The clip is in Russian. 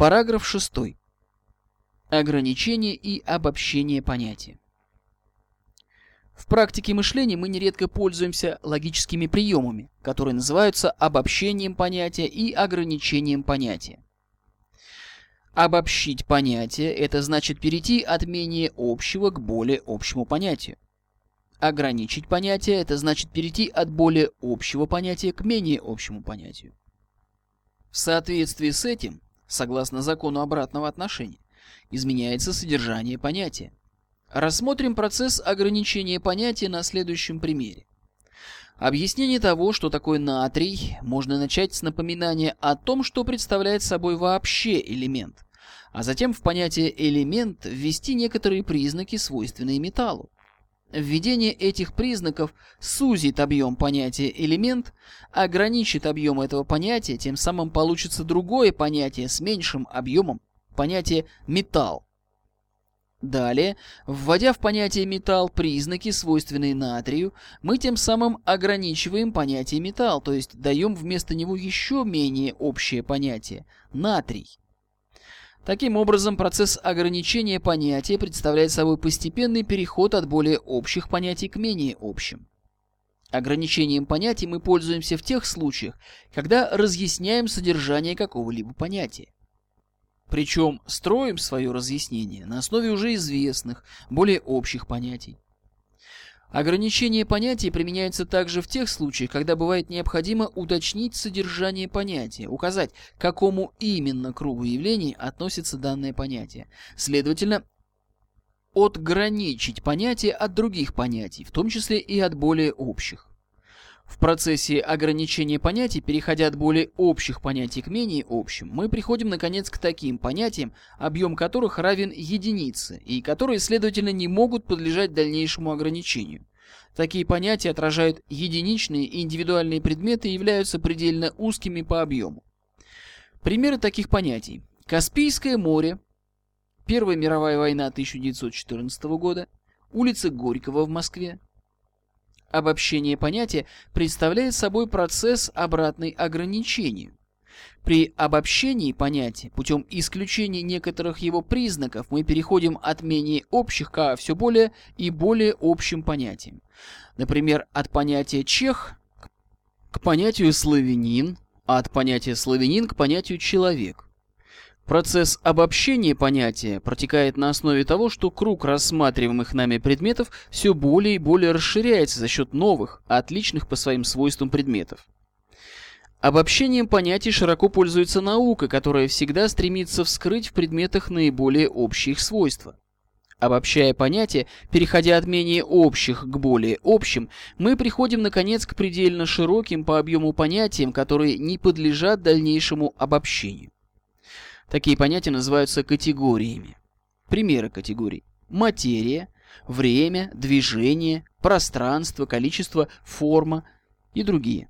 Параграф 6. Ограничение и обобщение понятия. В практике мышления мы нередко пользуемся логическими приемами, которые называются обобщением понятия и ограничением понятия. Обобщить понятие – это значит перейти от менее общего к более общему понятию. Ограничить понятие – это значит перейти от более общего понятия к менее общему понятию. В соответствии с этим, согласно закону обратного отношения, изменяется содержание понятия. Рассмотрим процесс ограничения понятия на следующем примере. Объяснение того, что такое натрий, можно начать с напоминания о том, что представляет собой вообще элемент, а затем в понятие «элемент» ввести некоторые признаки, свойственные металлу. Введение этих признаков сузит объем понятия «элемент», ограничит объем этого понятия, тем самым получится другое понятие с меньшим объемом, понятие «металл». Далее, вводя в понятие металл признаки, свойственные натрию, мы тем самым ограничиваем понятие металл, то есть даем вместо него еще менее общее понятие – натрий. Таким образом, процесс ограничения понятия представляет собой постепенный переход от более общих понятий к менее общим. Ограничением понятий мы пользуемся в тех случаях, когда разъясняем содержание какого-либо понятия. Причем строим свое разъяснение на основе уже известных, более общих понятий. Ограничение понятий применяется также в тех случаях, когда бывает необходимо уточнить содержание понятия, указать, к какому именно кругу явлений относится данное понятие. Следовательно, отграничить понятие от других понятий, в том числе и от более общих. В процессе ограничения понятий, переходя от более общих понятий к менее общим, мы приходим наконец к таким понятиям, объем которых равен единице, и которые, следовательно, не могут подлежать дальнейшему ограничению. Такие понятия отражают единичные и индивидуальные предметы и являются предельно узкими по объему. Примеры таких понятий. Каспийское море, Первая мировая война 1914 года, улица Горького в Москве, Обобщение понятия представляет собой процесс обратный ограничению. При обобщении понятия путем исключения некоторых его признаков мы переходим от менее общих к все более и более общим понятиям. Например, от понятия «чех» к понятию «славянин», а от понятия «славянин» к понятию «человек». Процесс обобщения понятия протекает на основе того, что круг рассматриваемых нами предметов все более и более расширяется за счет новых, отличных по своим свойствам предметов. Обобщением понятий широко пользуется наука, которая всегда стремится вскрыть в предметах наиболее общие их свойства. Обобщая понятия, переходя от менее общих к более общим, мы приходим, наконец, к предельно широким по объему понятиям, которые не подлежат дальнейшему обобщению. Такие понятия называются категориями. Примеры категорий. Материя, время, движение, пространство, количество, форма и другие.